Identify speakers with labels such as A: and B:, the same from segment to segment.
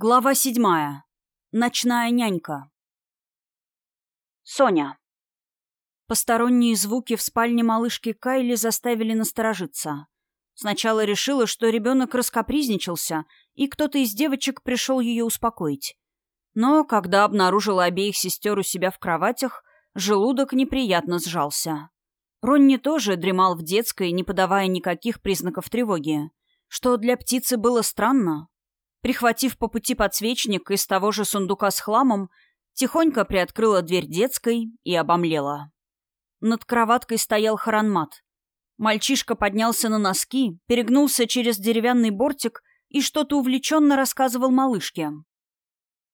A: Глава седьмая. Ночная нянька. Соня. Посторонние звуки в спальне малышки Кайли заставили насторожиться. Сначала решила, что ребенок раскопризничался, и кто-то из девочек пришел ее успокоить. Но когда обнаружила обеих сестер у себя в кроватях, желудок неприятно сжался. Ронни тоже дремал в детской, не подавая никаких признаков тревоги, что для птицы было странно. Прихватив по пути подсвечник из того же сундука с хламом, тихонько приоткрыла дверь детской и обомлела. Над кроваткой стоял харанмат. Мальчишка поднялся на носки, перегнулся через деревянный бортик и что-то увлеченно рассказывал малышке.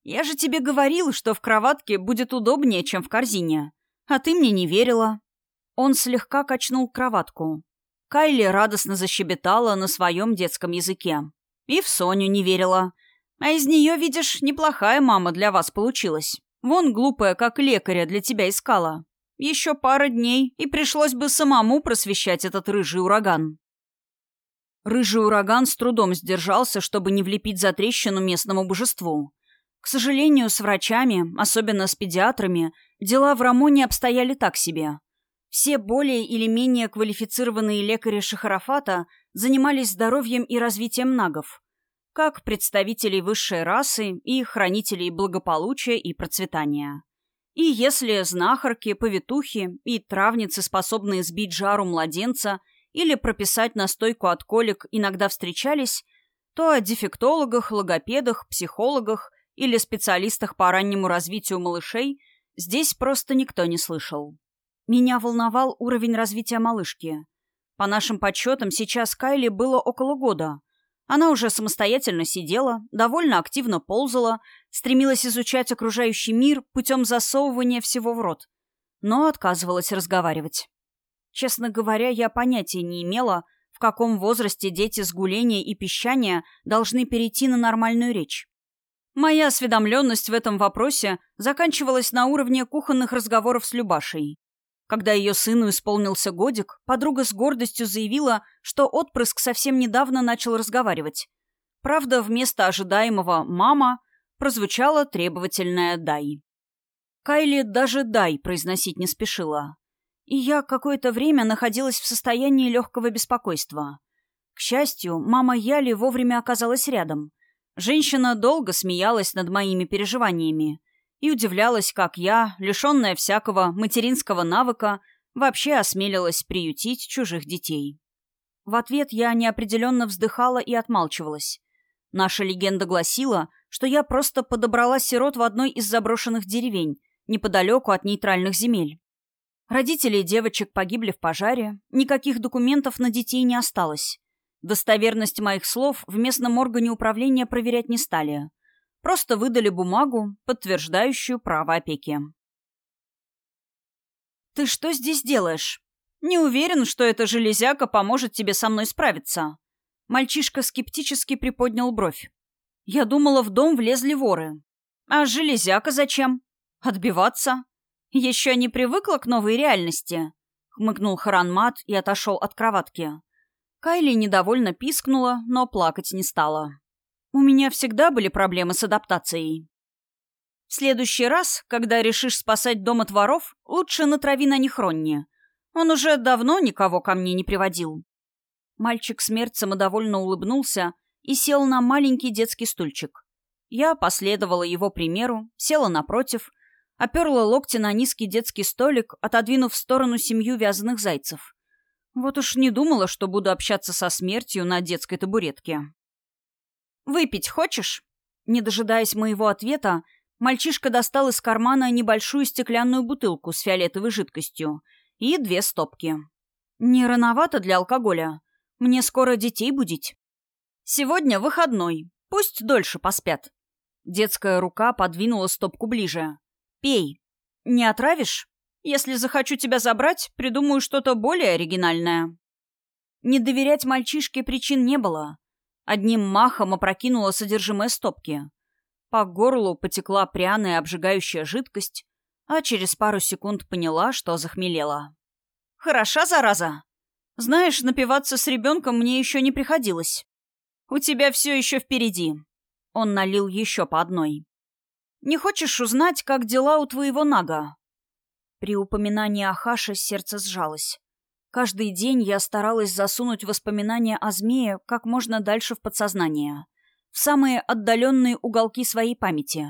A: «Я же тебе говорил, что в кроватке будет удобнее, чем в корзине. А ты мне не верила». Он слегка качнул кроватку. Кайли радостно защебетала на своем детском языке. И в Соню не верила. А из нее, видишь, неплохая мама для вас получилась. Вон глупая, как лекаря, для тебя искала. Еще пара дней, и пришлось бы самому просвещать этот рыжий ураган. Рыжий ураган с трудом сдержался, чтобы не влепить за трещину местному божеству. К сожалению, с врачами, особенно с педиатрами, дела в Рамоне обстояли так себе. Все более или менее квалифицированные лекари Шахарафата занимались здоровьем и развитием нагов, как представителей высшей расы и хранителей благополучия и процветания. И если знахарки, повитухи и травницы, способные сбить жару младенца или прописать настойку от колик, иногда встречались, то о дефектологах, логопедах, психологах или специалистах по раннему развитию малышей здесь просто никто не слышал. Меня волновал уровень развития малышки. По нашим подсчетам, сейчас Кайли было около года. Она уже самостоятельно сидела, довольно активно ползала, стремилась изучать окружающий мир путем засовывания всего в рот, но отказывалась разговаривать. Честно говоря, я понятия не имела, в каком возрасте дети с гуления и пищания должны перейти на нормальную речь. Моя осведомленность в этом вопросе заканчивалась на уровне кухонных разговоров с Любашей. Когда ее сыну исполнился годик, подруга с гордостью заявила, что отпрыск совсем недавно начал разговаривать. Правда, вместо ожидаемого «мама» прозвучало требовательное «дай». Кайли даже «дай» произносить не спешила. И я какое-то время находилась в состоянии легкого беспокойства. К счастью, мама Яли вовремя оказалась рядом. Женщина долго смеялась над моими переживаниями и удивлялась, как я, лишенная всякого материнского навыка, вообще осмелилась приютить чужих детей. В ответ я неопределенно вздыхала и отмалчивалась. Наша легенда гласила, что я просто подобрала сирот в одной из заброшенных деревень, неподалеку от нейтральных земель. Родители девочек погибли в пожаре, никаких документов на детей не осталось. Достоверность моих слов в местном органе управления проверять не стали. Просто выдали бумагу, подтверждающую право опеки. «Ты что здесь делаешь? Не уверен, что эта железяка поможет тебе со мной справиться». Мальчишка скептически приподнял бровь. «Я думала, в дом влезли воры. А железяка зачем? Отбиваться? Еще не привыкла к новой реальности?» Хмыкнул Харанмат и отошел от кроватки. Кайли недовольно пискнула, но плакать не стала. У меня всегда были проблемы с адаптацией. В следующий раз, когда решишь спасать дом от воров, лучше натрави на них Ронни. Он уже давно никого ко мне не приводил. Мальчик смерть самодовольно улыбнулся и сел на маленький детский стульчик. Я последовала его примеру, села напротив, оперла локти на низкий детский столик, отодвинув в сторону семью вязаных зайцев. Вот уж не думала, что буду общаться со смертью на детской табуретке. «Выпить хочешь?» Не дожидаясь моего ответа, мальчишка достал из кармана небольшую стеклянную бутылку с фиолетовой жидкостью и две стопки. «Не рановато для алкоголя? Мне скоро детей будить». «Сегодня выходной. Пусть дольше поспят». Детская рука подвинула стопку ближе. «Пей. Не отравишь? Если захочу тебя забрать, придумаю что-то более оригинальное». Не доверять мальчишке причин не было. Одним махом опрокинула содержимое стопки. По горлу потекла пряная обжигающая жидкость, а через пару секунд поняла, что захмелела. «Хороша, зараза! Знаешь, напиваться с ребенком мне еще не приходилось. У тебя все еще впереди». Он налил еще по одной. «Не хочешь узнать, как дела у твоего Нага?» При упоминании о Хаше сердце сжалось. Каждый день я старалась засунуть воспоминания о змее как можно дальше в подсознание, в самые отдаленные уголки своей памяти.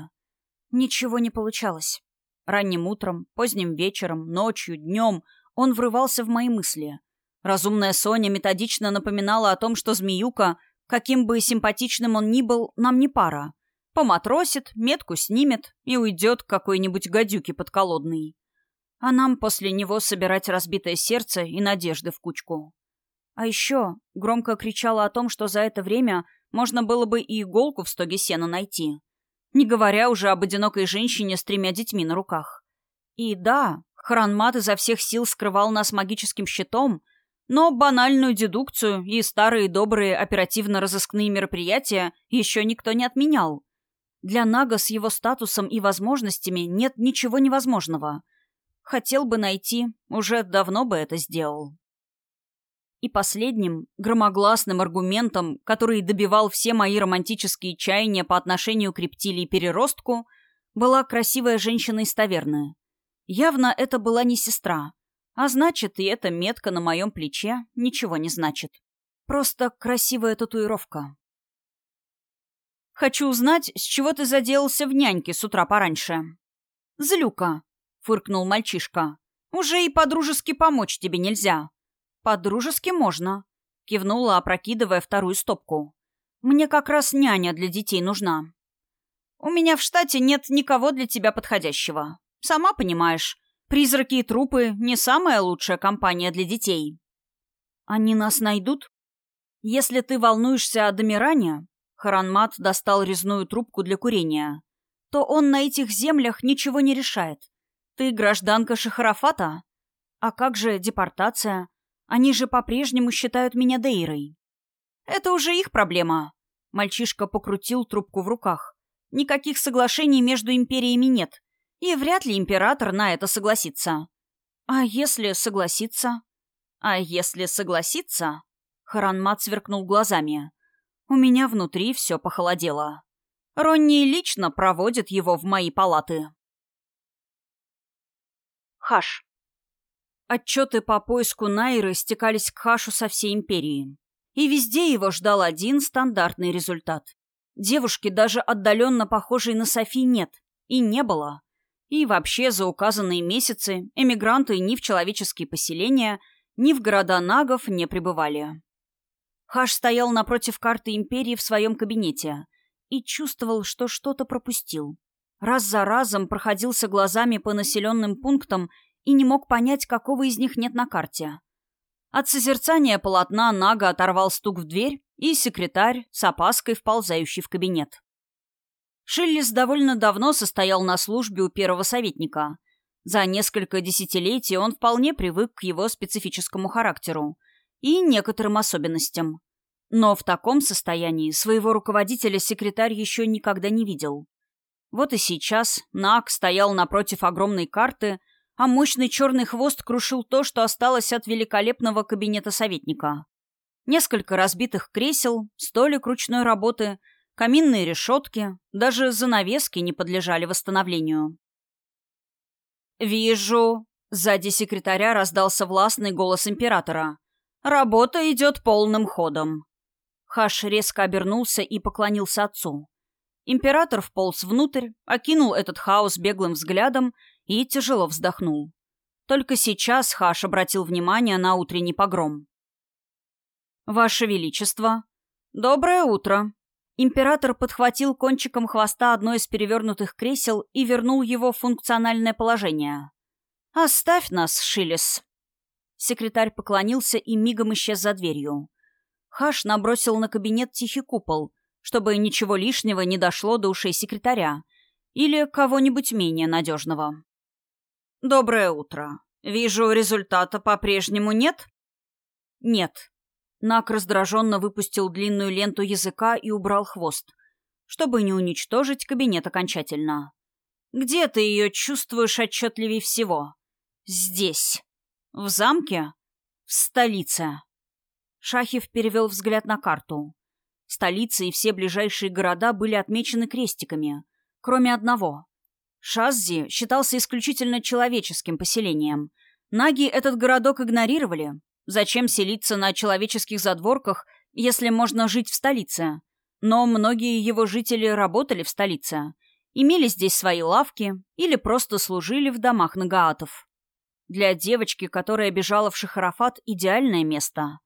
A: Ничего не получалось. Ранним утром, поздним вечером, ночью, днем он врывался в мои мысли. Разумная Соня методично напоминала о том, что змеюка, каким бы симпатичным он ни был, нам не пара. Поматросит, метку снимет и уйдет к какой-нибудь гадюке подколодной а нам после него собирать разбитое сердце и надежды в кучку. А еще громко кричала о том, что за это время можно было бы и иголку в стоге сена найти. Не говоря уже об одинокой женщине с тремя детьми на руках. И да, Хранмат изо всех сил скрывал нас магическим щитом, но банальную дедукцию и старые добрые оперативно-розыскные мероприятия еще никто не отменял. Для Нага с его статусом и возможностями нет ничего невозможного — Хотел бы найти, уже давно бы это сделал. И последним, громогласным аргументом, который добивал все мои романтические чаяния по отношению к рептилии переростку, была красивая женщина из таверны. Явно это была не сестра, а значит, и эта метка на моем плече ничего не значит. Просто красивая татуировка. «Хочу узнать, с чего ты заделался в няньке с утра пораньше?» «Злюка», фыркнул мальчишка. «Уже и подружески помочь тебе нельзя». «Подружески можно», — кивнула, опрокидывая вторую стопку. «Мне как раз няня для детей нужна». «У меня в штате нет никого для тебя подходящего. Сама понимаешь, призраки и трупы — не самая лучшая компания для детей». «Они нас найдут?» «Если ты волнуешься о Домиране...» Харанмат достал резную трубку для курения. «То он на этих землях ничего не решает. «Ты гражданка Шахарафата? А как же депортация? Они же по-прежнему считают меня Дейрой». «Это уже их проблема». Мальчишка покрутил трубку в руках. «Никаких соглашений между империями нет. И вряд ли император на это согласится». «А если согласится?» «А если согласится?» Харанмат сверкнул глазами. «У меня внутри все похолодело. Ронни лично проводит его в мои палаты». Хаш. Отчеты по поиску Найры стекались к Хашу со всей империи. И везде его ждал один стандартный результат. Девушки, даже отдаленно похожей на Софи, нет. И не было. И вообще за указанные месяцы эмигранты ни в человеческие поселения, ни в города нагов не пребывали. Хаш стоял напротив карты империи в своем кабинете и чувствовал, что что-то пропустил раз за разом проходился глазами по населенным пунктам и не мог понять, какого из них нет на карте. От созерцания полотна Нага оторвал стук в дверь, и секретарь с опаской вползающий в кабинет. Шиллис довольно давно состоял на службе у первого советника. За несколько десятилетий он вполне привык к его специфическому характеру и некоторым особенностям. Но в таком состоянии своего руководителя секретарь еще никогда не видел. Вот и сейчас Нак стоял напротив огромной карты, а мощный черный хвост крушил то, что осталось от великолепного кабинета советника. Несколько разбитых кресел, столик ручной работы, каминные решетки, даже занавески не подлежали восстановлению. «Вижу», — сзади секретаря раздался властный голос императора. «Работа идет полным ходом». Хаш резко обернулся и поклонился отцу. Император вполз внутрь, окинул этот хаос беглым взглядом и тяжело вздохнул. Только сейчас Хаш обратил внимание на утренний погром. «Ваше Величество!» «Доброе утро!» Император подхватил кончиком хвоста одно из перевернутых кресел и вернул его в функциональное положение. «Оставь нас, Шилес!» Секретарь поклонился и мигом исчез за дверью. Хаш набросил на кабинет тихий купол, чтобы ничего лишнего не дошло до ушей секретаря или кого-нибудь менее надежного. «Доброе утро. Вижу, результата по-прежнему нет?» «Нет». Нак раздраженно выпустил длинную ленту языка и убрал хвост, чтобы не уничтожить кабинет окончательно. «Где ты ее чувствуешь отчетливее всего?» «Здесь. В замке? В столице». Шахев перевел взгляд на карту. Столица и все ближайшие города были отмечены крестиками, кроме одного. Шаззи считался исключительно человеческим поселением. Наги этот городок игнорировали. Зачем селиться на человеческих задворках, если можно жить в столице? Но многие его жители работали в столице, имели здесь свои лавки или просто служили в домах нагаатов. Для девочки, которая бежала в Шахарафат, идеальное место.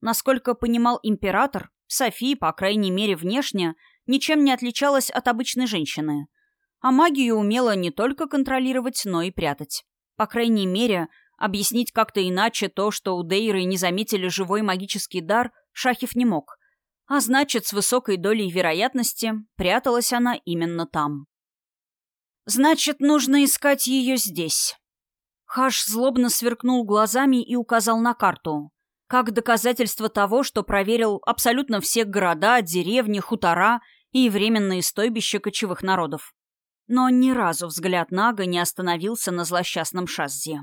A: Насколько понимал император, Софи, по крайней мере внешне, ничем не отличалась от обычной женщины. А магию умела не только контролировать, но и прятать. По крайней мере, объяснить как-то иначе то, что у Дейры не заметили живой магический дар, Шахев не мог. А значит, с высокой долей вероятности пряталась она именно там. «Значит, нужно искать ее здесь». Хаш злобно сверкнул глазами и указал на карту. Как доказательство того, что проверил абсолютно все города, деревни, хутора и временные стойбища кочевых народов. Но ни разу взгляд Нага не остановился на злосчастном шаззе.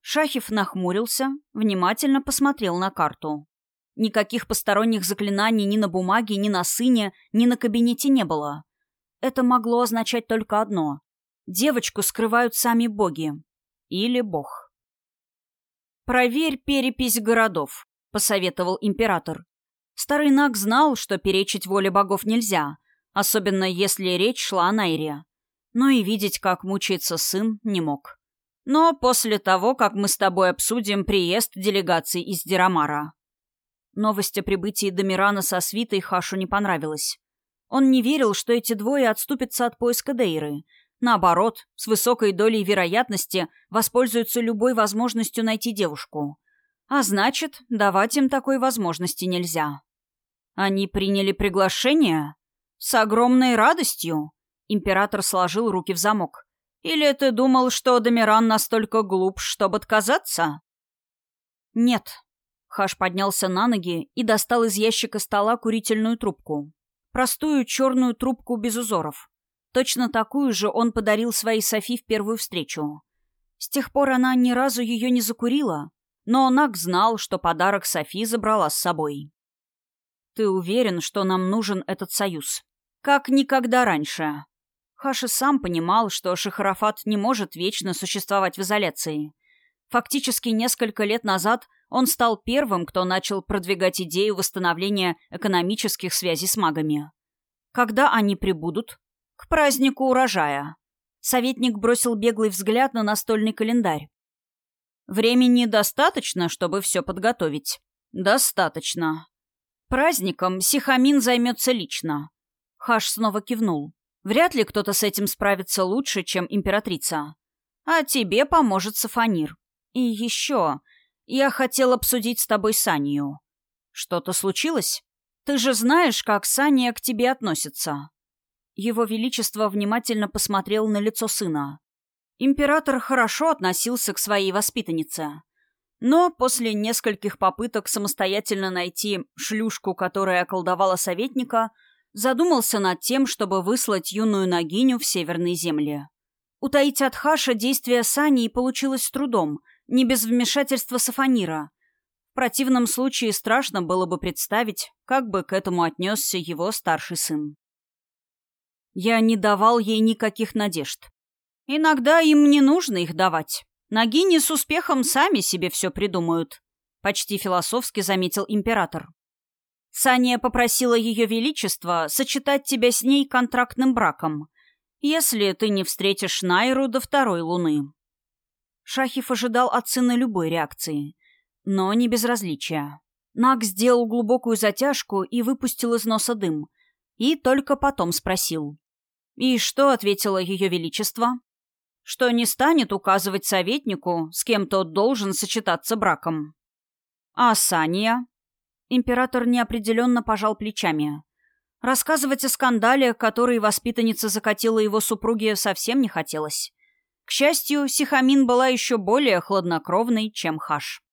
A: Шахев нахмурился, внимательно посмотрел на карту. Никаких посторонних заклинаний ни на бумаге, ни на сыне, ни на кабинете не было. Это могло означать только одно. Девочку скрывают сами боги. Или бог. «Проверь перепись городов», — посоветовал император. Старый Наг знал, что перечить воле богов нельзя, особенно если речь шла о Найре. Но и видеть, как мучается сын, не мог. Но после того, как мы с тобой обсудим приезд делегации из Дирамара. Новость о прибытии Домирана со свитой Хашу не понравилась. Он не верил, что эти двое отступятся от поиска Дейры. Наоборот, с высокой долей вероятности воспользуются любой возможностью найти девушку. А значит, давать им такой возможности нельзя. Они приняли приглашение? С огромной радостью. Император сложил руки в замок. Или ты думал, что Домиран настолько глуп, чтобы отказаться? Нет, Хаш поднялся на ноги и достал из ящика стола курительную трубку. Простую черную трубку без узоров. Точно такую же он подарил своей Софи в первую встречу. С тех пор она ни разу ее не закурила, но Нак знал, что подарок Софи забрала с собой. «Ты уверен, что нам нужен этот союз?» «Как никогда раньше». Хаши сам понимал, что Шахарафат не может вечно существовать в изоляции. Фактически несколько лет назад он стал первым, кто начал продвигать идею восстановления экономических связей с магами. Когда они прибудут? К празднику урожая. Советник бросил беглый взгляд на настольный календарь. Времени достаточно, чтобы все подготовить? Достаточно. Праздником Сихамин займется лично. Хаш снова кивнул. Вряд ли кто-то с этим справится лучше, чем императрица. А тебе поможет Сафанир. И еще... Я хотел обсудить с тобой Санию. Что-то случилось? Ты же знаешь, как Сания к тебе относится. Его Величество внимательно посмотрел на лицо сына. Император хорошо относился к своей воспитаннице. Но после нескольких попыток самостоятельно найти шлюшку, которая околдовала советника, задумался над тем, чтобы выслать юную Нагиню в северные земли. Утаить от Хаша действия Сании получилось с трудом — не без вмешательства Сафанира. В противном случае страшно было бы представить, как бы к этому отнесся его старший сын. Я не давал ей никаких надежд. Иногда им не нужно их давать. Нагини с успехом сами себе все придумают, почти философски заметил император. Сания попросила ее величество сочетать тебя с ней контрактным браком, если ты не встретишь Найру до второй луны. Шахив ожидал от сына любой реакции, но не безразличия. Наг сделал глубокую затяжку и выпустил из носа дым. И только потом спросил. «И что?» — ответило Ее Величество. «Что не станет указывать советнику, с кем тот должен сочетаться браком». «А Сания?» Император неопределенно пожал плечами. Рассказывать о скандале, который воспитанница закатила его супруге, совсем не хотелось. К счастью, Сихамин была еще более хладнокровной, чем Хаш.